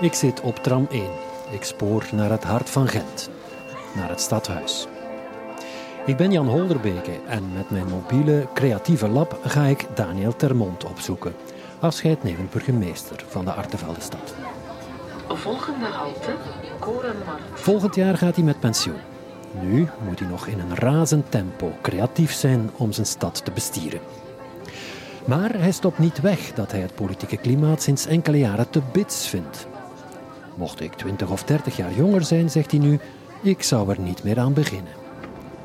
Ik zit op tram 1. Ik spoor naar het hart van Gent, naar het stadhuis. Ik ben Jan Holderbeke en met mijn mobiele creatieve lab ga ik Daniel Termont opzoeken, afscheidnemend burgemeester van de Arteveldenstad. Volgende halte, Korenmarkt. Volgend jaar gaat hij met pensioen. Nu moet hij nog in een razend tempo creatief zijn om zijn stad te bestieren. Maar hij stopt niet weg dat hij het politieke klimaat sinds enkele jaren te bits vindt. Mocht ik 20 of 30 jaar jonger zijn, zegt hij nu, ik zou er niet meer aan beginnen.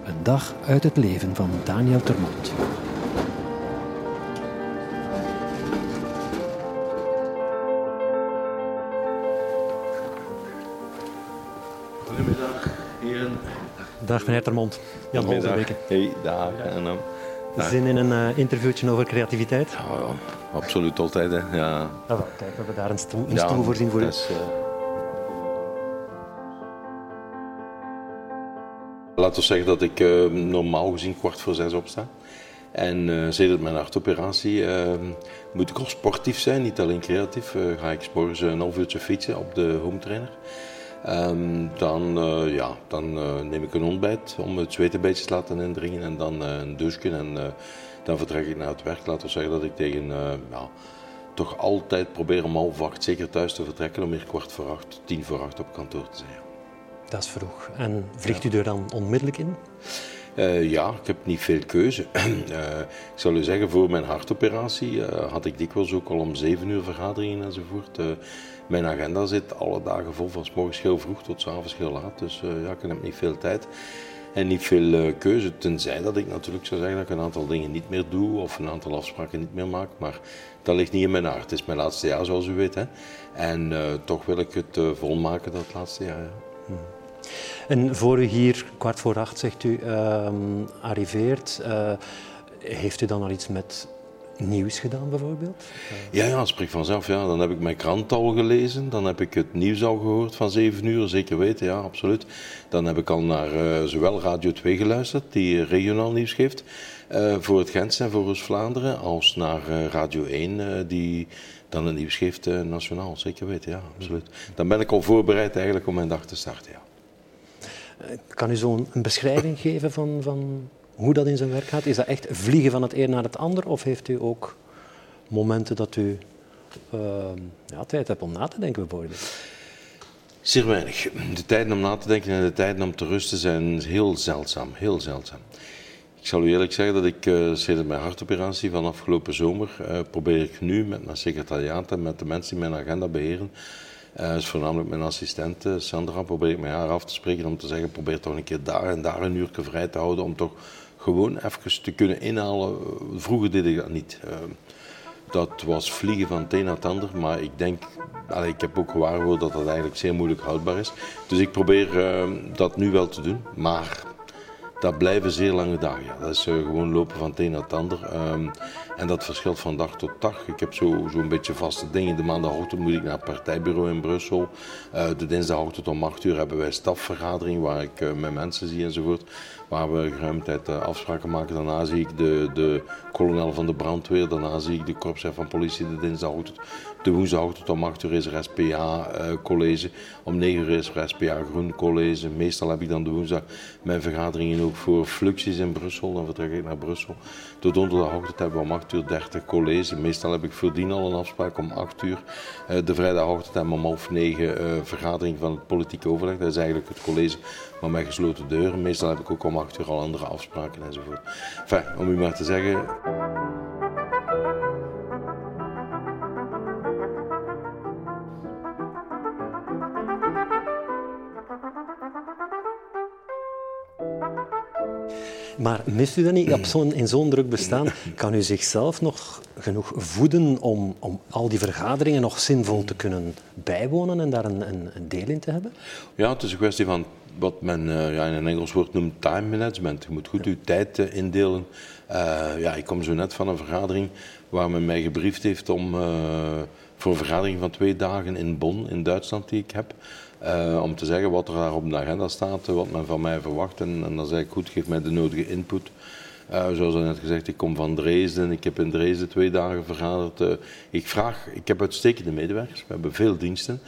Een dag uit het leven van Daniel Termont. Goedemiddag, heren. Dag meneer Termont. Jan Goedemiddag. Hey, dag. En, um, dag. Zin in een eh, interviewtje over creativiteit? Ja, ja, absoluut altijd. Hè. Ja. Ah, wel, kijk, we hebben daar een stoel, een Ja, stoel voorzien voor u. Laten we zeggen dat ik eh, normaal gezien kwart voor zes opsta. En uh, sedert mijn hartoperatie eh, moet ik al sportief zijn, niet alleen creatief. Ga ik morgens een half uurtje fietsen op de home trainer. Ehm, dan ja, dan neem ik een ontbijt om het zweet een beetje te laten indringen en dan een douche en dan vertrek ik naar het werk. Laten we zeggen dat ik tegen ja, toch altijd probeer om half acht zeker thuis te vertrekken om hier kwart voor acht, tien voor acht op kantoor te zijn. Dat is vroeg. En vliegt u er dan onmiddellijk in? Uh, ja, ik heb niet veel keuze. uh, ik zal u zeggen, voor mijn hartoperatie uh, had ik dikwijls ook al om zeven uur vergaderingen enzovoort. mijn agenda zit alle dagen vol, van s morgens heel vroeg tot s avonds heel laat. Dus ja, ik heb niet veel tijd en niet veel keuze. Tenzij dat ik natuurlijk zou zeggen dat ik een aantal dingen niet meer doe of een aantal afspraken niet meer maak. Maar dat ligt niet in mijn hart. Het is mijn laatste jaar, zoals u weet. Hè. En toch wil ik het volmaken, dat laatste jaar. Ja. Hmm. En voor u hier kwart voor acht, zegt u, uh, arriveert, uh, heeft u dan al iets met nieuws gedaan bijvoorbeeld? Ja, ja, spreek vanzelf. Ja. Dan heb ik mijn krant al gelezen, dan heb ik het nieuws al gehoord van zeven uur, zeker weten, ja, absoluut. Dan heb ik al naar uh, zowel Radio 2 geluisterd, die regionaal nieuws geeft, uh, voor het Gens en voor Oost-Vlaanderen, als naar Radio 1, die dan het nieuws geeft nationaal, zeker weten, ja, absoluut. Dan ben ik al voorbereid eigenlijk om mijn dag te starten, ja. Kan u zo een beschrijving geven van, van hoe dat in zijn werk gaat? Is dat echt vliegen van het een naar het ander? Of heeft u ook momenten dat u uh, ja, tijd hebt om na te denken bijvoorbeeld? Zeer weinig. De tijden om na te denken en de tijden om te rusten zijn heel zeldzaam. Heel zeldzaam. Ik zal u eerlijk zeggen dat ik uh, sinds mijn hartoperatie van afgelopen zomer uh, probeer ik nu met mijn secretariaat en met de mensen die mijn agenda beheren uh, dus voornamelijk mijn assistent Sandra probeer ik met haar af te spreken om te zeggen probeer toch een keer daar en daar een uur vrij te houden om toch gewoon even te kunnen inhalen. Vroeger deed ik dat niet. Uh, dat was vliegen van het een naar het ander, maar ik denk, ik heb ook gewaarword dat dat eigenlijk zeer moeilijk houdbaar is. Dus ik probeer uh, dat nu wel te doen, maar dat blijven zeer lange dagen. Ja. Dat is uh, gewoon lopen van het een naar het ander. Um, en dat verschilt van dag tot dag. Ik heb zo'n zo beetje vaste dingen. De maandagochtend moet ik naar het partijbureau in Brussel. Uh, de dinsdagochtend om 8 uur hebben wij stafvergadering waar ik uh, mijn mensen zie enzovoort. Waar we geruime tijd afspraken maken. Daarna zie ik de, de kolonel van de brandweer. Daarna zie ik de korpschef van politie de dinsdagochtend. De woensdagochtend om 8 uur is er SPA-college. Om 9 uur is er SPA Groen college. Meestal heb ik dan de woensdag mijn vergaderingen ook voor Fluxis in Brussel. Dan vertrek ik naar Brussel. De donderdagochtend hebben we om 8 uur 30 college. Meestal heb ik voordien al een afspraak om 8 uur. De vrijdagochtend hebben we om half 9 vergadering van het politieke overleg. Dat is eigenlijk het college, maar met gesloten deuren. Meestal heb ik ook om 8 uur al andere afspraken enzovoort. Enfin, om u maar te zeggen. Maar mist u dat niet? Op zo'n, in zo'n druk bestaan kan u zichzelf nog genoeg voeden om, om al die vergaderingen nog zinvol te kunnen bijwonen en daar een, een, een deel in te hebben? Ja, het is een kwestie van wat men uh, ja, in een Engels woord noemt time management. Je moet goed uw tijd uh, indelen. Uh, ja, ik kom zo net van een vergadering waar men mij gebriefd heeft om voor een vergadering van twee dagen in Bonn, in Duitsland, die ik heb. Uh, om te zeggen wat er daar op de agenda staat, wat men van mij verwacht. En, dan zei ik, goed, geef mij de nodige input. Uh, zoals net gezegd, ik kom van Dresden. Ik heb in Dresden twee dagen vergaderd. Ik vraag, ik heb uitstekende medewerkers. We hebben veel diensten.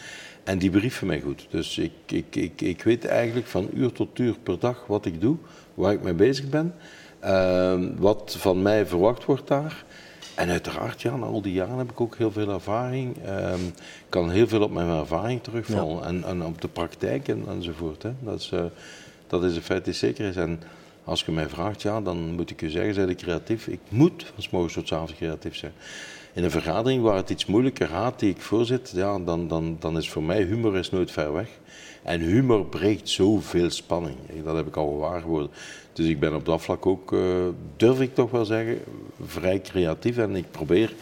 En die brieven mij goed. Dus ik, ik, ik, ik weet eigenlijk van uur tot uur per dag wat ik doe, waar ik mee bezig ben, wat van mij verwacht wordt daar. En uiteraard, na al die jaren heb ik ook heel veel ervaring. Ik kan heel veel op mijn ervaring terugvallen. En, en, op de praktijk en, enzovoort. Hè. Dat, is, uh, dat is een feit die zeker is. En als je mij vraagt, ja, dan moet ik je zeggen, zijn ik creatief? Ik moet van morgens tot avonds creatief zijn. In een vergadering waar het iets moeilijker gaat, die ik voorzit, ja, dan, dan, dan is voor mij humor is nooit ver weg. En humor breekt zoveel spanning. Dat heb ik al gewaar geworden. Dus ik ben op dat vlak ook, uh, durf ik toch wel zeggen, vrij creatief. En ik probeer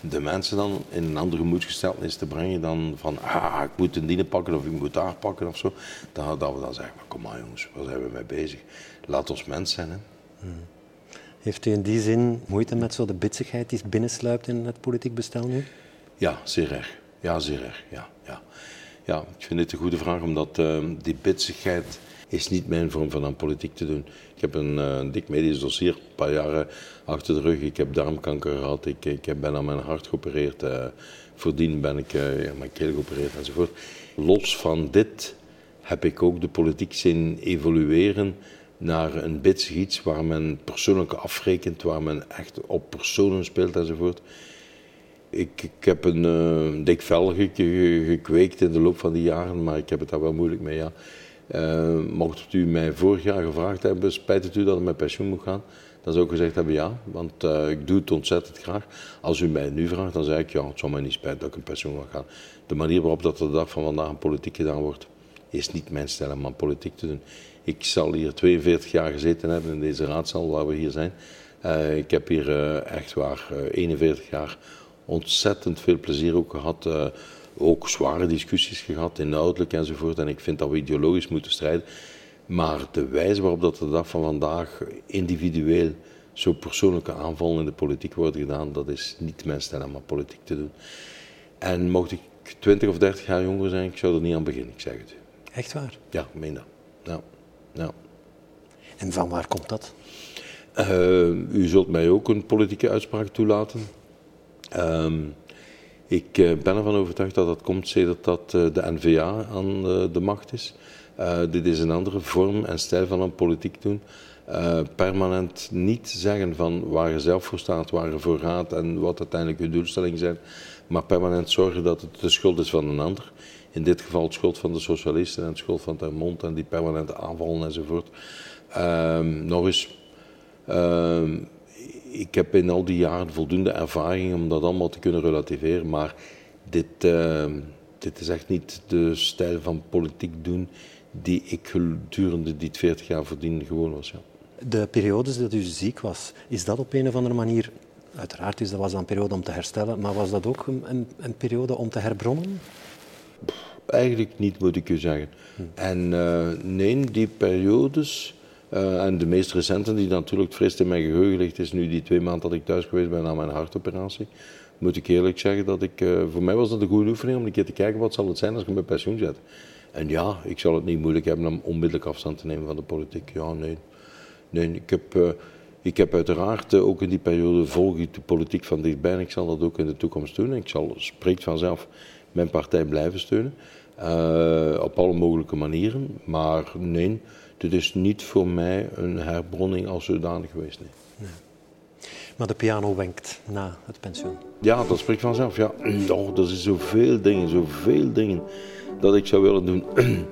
de mensen dan in een andere moedgesteltenis te brengen dan van, ah, ik moet een dienen pakken of ik moet daar pakken of zo. Dat, dat we dan zeggen, kom maar jongens, waar zijn we mee bezig? Laat ons mens zijn. Hè. Hmm. Heeft u in die zin moeite met zo de bitsigheid die binnensluipt in het politiek bestel nu? Ja, zeer erg. Ja, zeer erg. Ja, ja. ja ik vind dit een goede vraag, omdat uh, die bitsigheid is niet mijn vorm van aan politiek te doen. Ik heb een uh, dik medisch dossier, een paar jaren achter de rug. Ik heb darmkanker gehad, ik, ik ben aan mijn hart geopereerd. Uh, voordien ben ik uh, ja, mijn keel geopereerd enzovoort. Los van dit heb ik ook de politiek zien evolueren naar een bitsig iets waar men persoonlijk afrekent, waar men echt op personen speelt enzovoort. Ik, ik heb een uh, dik vel gekweekt in de loop van die jaren, maar ik heb het daar wel moeilijk mee. Ja. Uh, mocht u mij vorig jaar gevraagd hebben, spijt het u dat ik met pensioen moet gaan? Dan zou ik gezegd hebben ja, want uh, ik doe het ontzettend graag. Als u mij nu vraagt, dan zeg ik ja, het zal mij niet spijt dat ik in pensioen ga gaan. De manier waarop dat de dag van vandaag een politiek gedaan wordt, is niet mijn stijl om aan politiek te doen. Ik zal hier 42 jaar gezeten hebben in deze raadzaal waar we hier zijn. Uh, ik heb hier uh, echt waar 41 jaar ontzettend veel plezier ook gehad ook zware discussies gehad, inhoudelijk enzovoort. En ik vind dat we ideologisch moeten strijden. Maar de wijze waarop dat de dag van vandaag individueel zo persoonlijke aanvallen in de politiek worden gedaan, dat is niet mijn stijl om aan politiek te doen. En mocht ik 20 of 30 jaar jonger zijn, ik zou er niet aan beginnen, ik zeg het u. Echt waar? Ja, ik meen dat. Ja. ja. En van waar komt dat? Uh, u zult mij ook een politieke uitspraak toelaten. Uh, ik eh, ben ervan overtuigd dat dat komt sedert dat eh, de NVA aan de macht is. Uh, dit is een andere vorm en stijl van een politiek doen. Uh, permanent niet zeggen van waar je zelf voor staat, waar je voor gaat en wat uiteindelijk je doelstellingen zijn, maar permanent zorgen dat het de schuld is van een ander. In dit geval de schuld van de socialisten en de schuld van Termont en die permanente aanvallen enzovoort. Uh, nog eens, ehm, ik heb in al die jaren voldoende ervaring om dat allemaal te kunnen relativeren, maar dit, uh, dit is echt niet de stijl van politiek doen die ik gedurende die 40 jaar voordien gewoon was. Ja. De periodes dat u ziek was, is dat op een of andere manier, uiteraard is dat was een periode om te herstellen, maar was dat ook een, een periode om te herbronnen? Eigenlijk niet, moet ik u zeggen. Hm. En uh, nee, die periodes uh, en de meest recente, die natuurlijk het frist in mijn geheugen ligt, is nu die twee maanden dat ik thuis geweest ben na mijn hartoperatie. Moet ik eerlijk zeggen dat ik, uh, voor mij was dat een goede oefening om een keer te kijken wat zal het zijn als ik mijn pensioen zet. En ja, ik zal het niet moeilijk hebben om onmiddellijk afstand te nemen van de politiek. Ja, nee. Nee, ik heb, ik heb uiteraard ook in die periode volg ik de politiek van dichtbij en ik zal dat ook in de toekomst doen. Ik zal, spreekt vanzelf, mijn partij blijven steunen. op alle mogelijke manieren. Maar nee, dit is niet voor mij een herbronning als zodanig geweest. Nee. Maar de piano wenkt na het pensioen. Ja, dat spreekt vanzelf. Ja. Oh, er zijn zoveel dingen, zoveel dingen dat ik zou willen doen.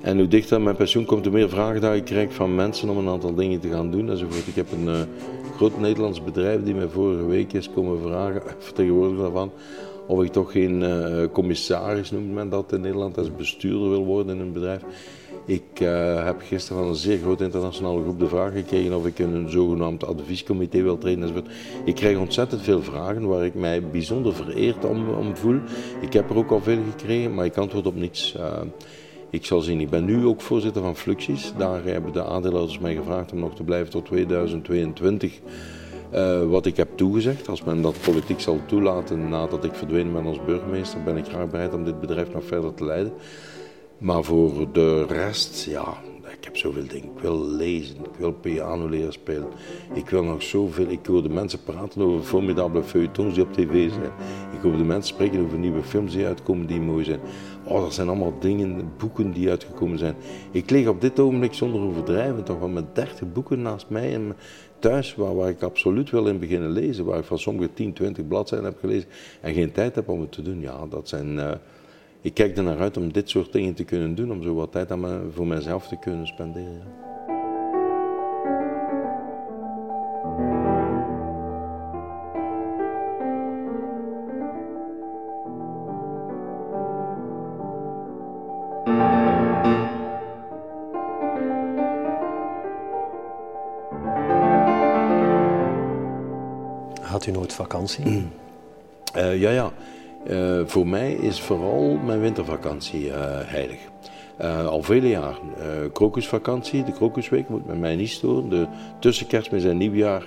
En hoe dichter mijn pensioen komt, hoe meer vragen dat ik krijg van mensen om een aantal dingen te gaan doen enzovoort. Ik heb een uh, groot Nederlands bedrijf die mij vorige week is komen vragen, vertegenwoordiger daarvan, of ik toch geen uh, commissaris, noemt men dat in Nederland, als bestuurder wil worden in een bedrijf. Ik uh, heb gisteren van een zeer grote internationale groep de vraag gekregen of ik in een zogenaamd adviescomité wil treden. Ik krijg ontzettend veel vragen waar ik mij bijzonder vereerd om, om voel. Ik heb er ook al veel gekregen, maar ik antwoord op niets. Uh, ik zal zien. Ik ben nu ook voorzitter van Fluxies. Daar hebben de aandeelhouders mij gevraagd om nog te blijven tot 2022. Uh, wat ik heb toegezegd, als men dat politiek zal toelaten nadat ik verdwenen ben als burgemeester, ben ik graag bereid om dit bedrijf nog verder te leiden. Maar voor de rest, ja, ik ik heb zoveel dingen. Ik wil lezen, ik wil piano leren spelen. Ik wil nog zoveel. Ik hoor de mensen praten over formidabele feuilletons die op tv zijn. Ik hoor de mensen spreken over nieuwe films die uitkomen die mooi zijn. Oh, dat zijn allemaal dingen, boeken die uitgekomen zijn. Ik lig op dit ogenblik zonder overdrijven toch wel met 30 boeken naast mij en thuis waar, waar ik absoluut wil in beginnen lezen. Waar ik van sommige 10, 20 bladzijden heb gelezen en geen tijd heb om het te doen. Ja, dat zijn... Uh, ik kijk er naar uit om dit soort dingen te kunnen doen, om zo wat tijd aan me, voor mezelf te kunnen spenderen. Vakantie? Uh, ja, ja. Uh, voor mij is vooral mijn wintervakantie uh, heilig. al vele jaren. krokusvakantie, de krokusweek moet met mij niet storen. De, tussen kerstmis en nieuwjaar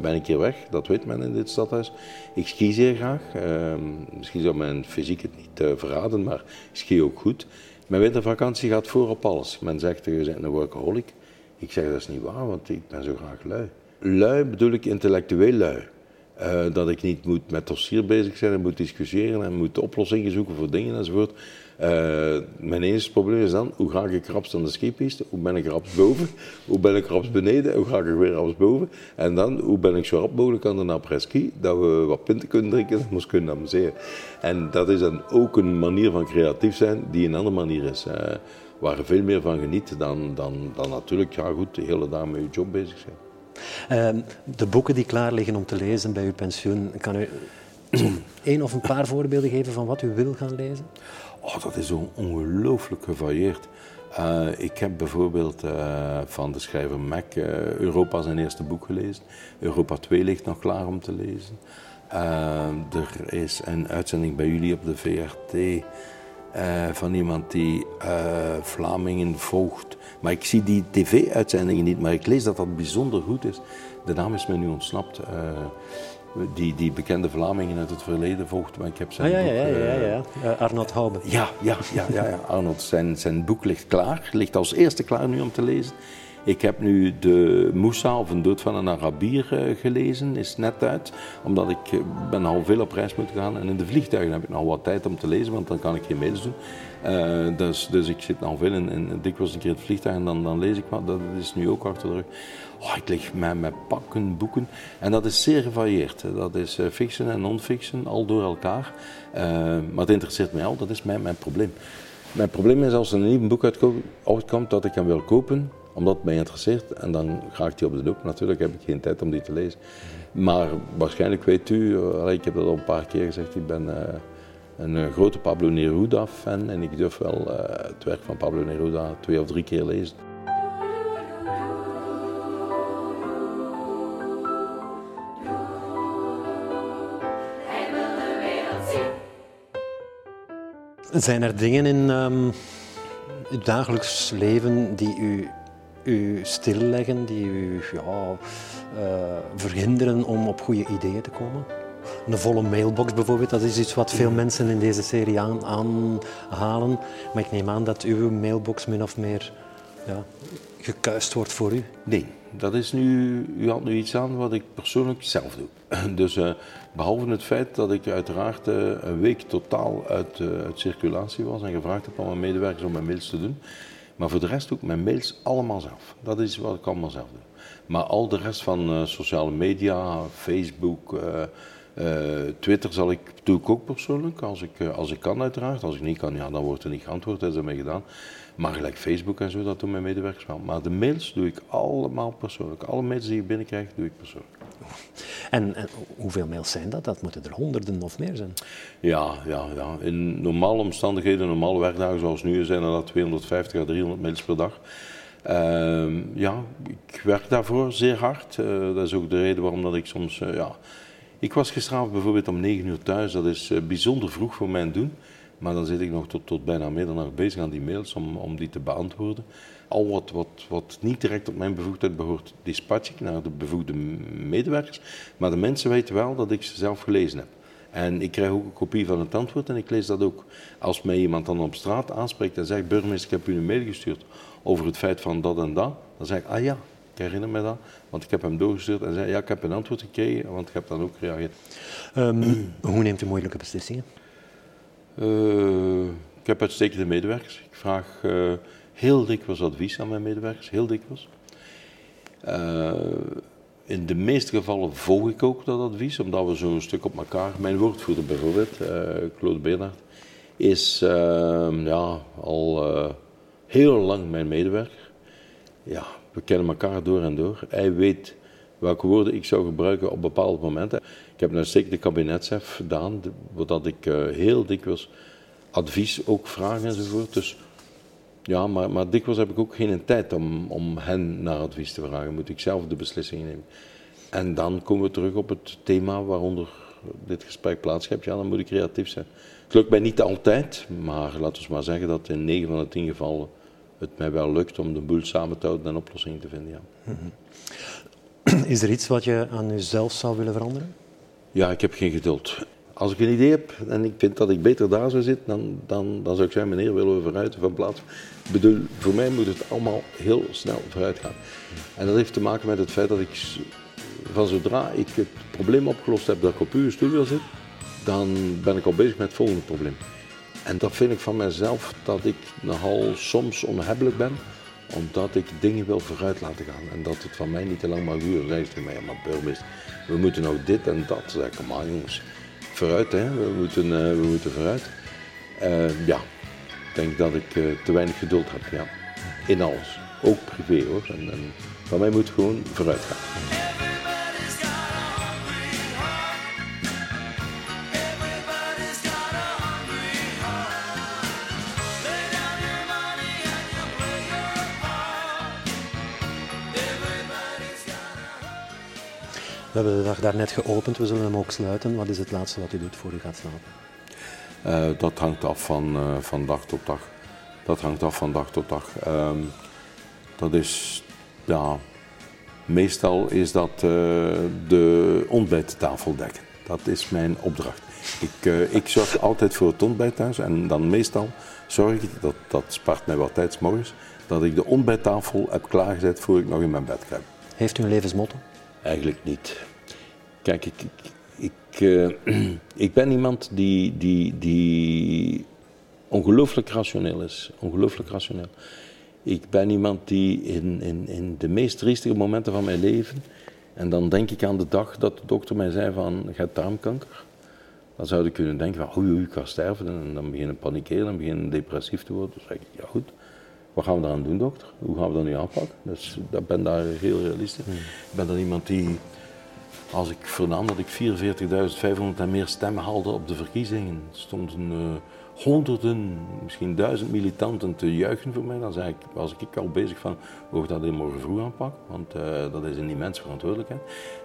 ben ik keer weg, dat weet men in dit stadhuis. Ik ski zeer graag. Misschien zou mijn fysiek het niet verraden, maar ik ski ook goed. Mijn wintervakantie gaat voor op alles. Men zegt, je bent een workaholic. Ik zeg, dat is niet waar, want ik ben zo graag lui. Lui bedoel ik intellectueel lui. Uh, dat ik niet moet met dossier bezig zijn en moet discussiëren en moet oplossingen zoeken voor dingen enzovoort. Uh, mijn enige probleem is dan, hoe ga ik raps aan de skipiste? Hoe ben ik raps boven? Hoe ben ik raps beneden? Hoe ga ik weer raps boven? En dan, hoe ben ik zo rap mogelijk aan de après-ski, dat we wat pinten kunnen drinken en ons kunnen amuseren. En dat is dan ook een manier van creatief zijn die een andere manier is. Uh, waar je veel meer van geniet dan, dan, dan natuurlijk, ja goed, de hele dag met je job bezig zijn. Ehm, de boeken die klaar liggen om te lezen bij uw pensioen, kan u één of een paar voorbeelden geven van wat u wil gaan lezen? Oh, dat is ongelooflijk gevarieerd. Uh, ik heb bijvoorbeeld uh, van de schrijver Mac uh, Europa zijn eerste boek gelezen. Europa 2 ligt nog klaar om te lezen. er is een uitzending bij jullie op de VRT van iemand die Vlamingen volgt maar ik zie die tv-uitzendingen niet, maar ik lees dat dat bijzonder goed is. De naam is me nu ontsnapt. Uh, die, die bekende Vlamingen uit het verleden volgt, maar ik heb zijn ah, ja, boek... Ja, ja, ja, ja. Arnold Haube. Ja, ja, ja, ja, ja. Arnold, zijn, zijn boek ligt klaar, ligt als eerste klaar nu om te lezen. Ik heb nu de Moussa, of een dood van een Arabier, uh, gelezen, is net uit. Omdat ik ben al veel op reis moeten gaan. En in de vliegtuigen heb ik nog wat tijd om te lezen, want dan kan ik geen mails doen. Uh, dus, dus ik zit al veel in, in, dikwijls een keer in het vliegtuig en dan, dan lees ik wat. Dat is nu ook achter de rug. Oh, ik lig met, met pakken boeken. En dat is zeer gevarieerd. Dat is fiction en non-fiction, al door elkaar. Maar het interesseert mij al, dat is mijn, mijn probleem. Mijn probleem is als er een nieuw boek uitkomt, dat ik hem wil kopen, omdat mij interesseert. En dan ga ik die op de loop. Natuurlijk heb ik geen tijd om die te lezen. Maar waarschijnlijk weet u, ik heb dat al een paar keer gezegd, ik ben een eh, grote Pablo Neruda-fan en ik durf wel het werk van Pablo Neruda twee of drie keer lezen. Zijn er dingen in um, het dagelijks leven die u, u stilleggen, die u ja, uh, verhinderen om op goede ideeën te komen? Een volle mailbox bijvoorbeeld, dat is iets wat veel mensen in deze serie aan, aanhalen. Maar ik neem aan dat uw mailbox min of meer ja, gekuist wordt voor u. Nee, dat is nu, u had nu iets aan wat ik persoonlijk zelf doe. Dus uh, behalve het feit dat ik uiteraard uh, een week totaal uit, uh, uit, circulatie was en gevraagd heb aan mijn medewerkers om mijn mails te doen. Maar voor de rest doe ik mijn mails allemaal zelf. Dat is wat ik allemaal zelf doe. Maar al de rest van sociale media, Facebook, uh, Twitter zal ik, doe ik ook persoonlijk, als ik, als ik kan uiteraard. Als ik niet kan, ja, dan wordt er niet geantwoord, dat is ermee gedaan. Maar gelijk Facebook en zo, dat doen mijn medewerkers wel. Maar de mails doe ik allemaal persoonlijk. Alle mails die ik binnenkrijg, doe ik persoonlijk. En, en, hoeveel mails zijn dat? Dat moeten er honderden of meer zijn. Ja, ja, ja. in normale omstandigheden, normale werkdagen zoals nu, zijn er dat 250 à 300 mails per dag. Uh, ja, ik werk daarvoor zeer hard. Uh, dat is ook de reden waarom dat ik soms ja, ik was gisteravond bijvoorbeeld om 9 uur thuis. Dat is eh, bijzonder vroeg voor mijn doen. Maar dan zit ik nog tot, tot bijna middernacht bezig aan die mails om, om die te beantwoorden. Al wat, wat, wat niet direct op mijn bevoegdheid behoort, dispatch ik naar de bevoegde medewerkers. Maar de mensen weten wel dat ik ze zelf gelezen heb. En ik krijg ook een kopie van het antwoord en ik lees dat ook. Als mij iemand dan op straat aanspreekt en zegt, burgemeester, ik heb u een mail gestuurd over het feit van dat en dat, dan zeg ik, ah ja, ik herinner me dat, want ik heb hem doorgestuurd en zei, ja, ik heb een antwoord gekregen, want ik heb dan ook gereageerd. Um, hoe neemt u moeilijke beslissingen? Uh, ik heb uitstekende medewerkers. Ik vraag uh, heel dikwijls advies aan mijn medewerkers, heel dikwijls. Uh, in de meeste gevallen volg ik ook dat advies, omdat we zo'n stuk op elkaar. Mijn woordvoerder bijvoorbeeld, Claude Bernhard, is uh, ja, al heel lang mijn medewerker. Ja, we kennen elkaar door en door. Hij weet welke woorden ik zou gebruiken op bepaalde momenten. Ik heb nou zeker de kabinetchef gedaan, dat ik heel dikwijls advies ook vraag enzovoort. Dus ja, maar, maar dikwijls heb ik ook geen tijd om, om hen naar advies te vragen. Moet ik zelf de beslissingen nemen. En dan komen we terug op het thema waaronder dit gesprek plaatsgrijpt. Ja, dan moet ik creatief zijn. Het lukt mij niet altijd, maar laten we maar zeggen dat in 9 van de 10 gevallen het mij wel lukt om de boel samen te houden en oplossingen te vinden. Ja. Is er iets wat je aan jezelf zou willen veranderen? Ja, ik heb geen geduld. Als ik een idee heb en ik vind dat ik beter daar zou zitten, dan, dan, dan zou ik zeggen, meneer, willen we vooruit van plaats. Ik bedoel, voor mij moet het allemaal heel snel vooruit gaan. En dat heeft te maken met het feit dat ik van zodra ik het probleem opgelost heb dat ik op uw wil zitten, dan ben ik al bezig met het volgende probleem. En dat vind ik van mezelf dat ik nogal soms onhebbelijk ben, omdat ik dingen wil vooruit laten gaan. En dat het van mij niet te lang mag duren. Je mij, maar burgemeester, we moeten nog dit en dat. Zeg ik, maar jongens, vooruit, hè. We, moeten, uh, we moeten vooruit. Uh, ja, ik denk dat ik uh, te weinig geduld heb, ja. In alles. Ook privé hoor. En van mij moet gewoon vooruit gaan. We hebben de dag daarnet geopend, we zullen hem ook sluiten. Wat is het laatste wat u doet voor u gaat slapen? Uh, dat hangt af van, uh, van dag tot dag. Dat hangt af van dag tot dag. Uh, dat is, ja, meestal is dat uh, de ontbijttafel dekken. Dat is mijn opdracht. Ik, ik zorg altijd voor het ontbijt thuis en dan meestal zorg ik, dat, dat spaart mij wat tijd morgens, dat ik de ontbijttafel heb klaargezet voor ik nog in mijn bed kruip. Heeft u een levensmotto? Eigenlijk niet. Kijk, ik, ik, ik, uh, ik ben iemand die, die, die ongelooflijk rationeel is. Ongelooflijk rationeel. Ik ben iemand die in, in, in de meest triestige momenten van mijn leven, en dan denk ik aan de dag dat de dokter mij zei van, je hebt darmkanker. Dan zou ik kunnen denken van, oei, oei, ik ga sterven. En dan beginnen panikeren en beginnen depressief te worden. Dan zeg ik, ja goed, wat gaan we daaraan doen, dokter? Hoe gaan we dat nu aanpakken? Dus ik ben daar heel realistisch. Hmm. Ik ben dan iemand die, als ik vernam dat ik 44.500 en meer stemmen haalde op de verkiezingen, stonden uh, honderden, misschien duizend militanten te juichen voor mij. Dan zei ik, was ik al bezig van, hoe dat in morgen vroeg aanpakken? Want uh, dat is een immense verantwoordelijkheid.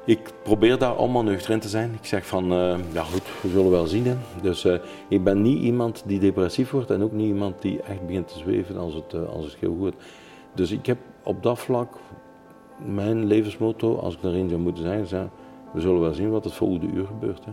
Ik probeer daar allemaal nuchter in te zijn. Ik zeg van, uh, ja goed, we zullen wel zien. Hè. Dus ik ben niet iemand die depressief wordt en ook niet iemand die echt begint te zweven als het, als het heel goed Dus ik heb op dat vlak mijn levensmotto, als ik daarin zou moeten zijn, is, we zullen wel zien wat het volgende uur gebeurt. Hè.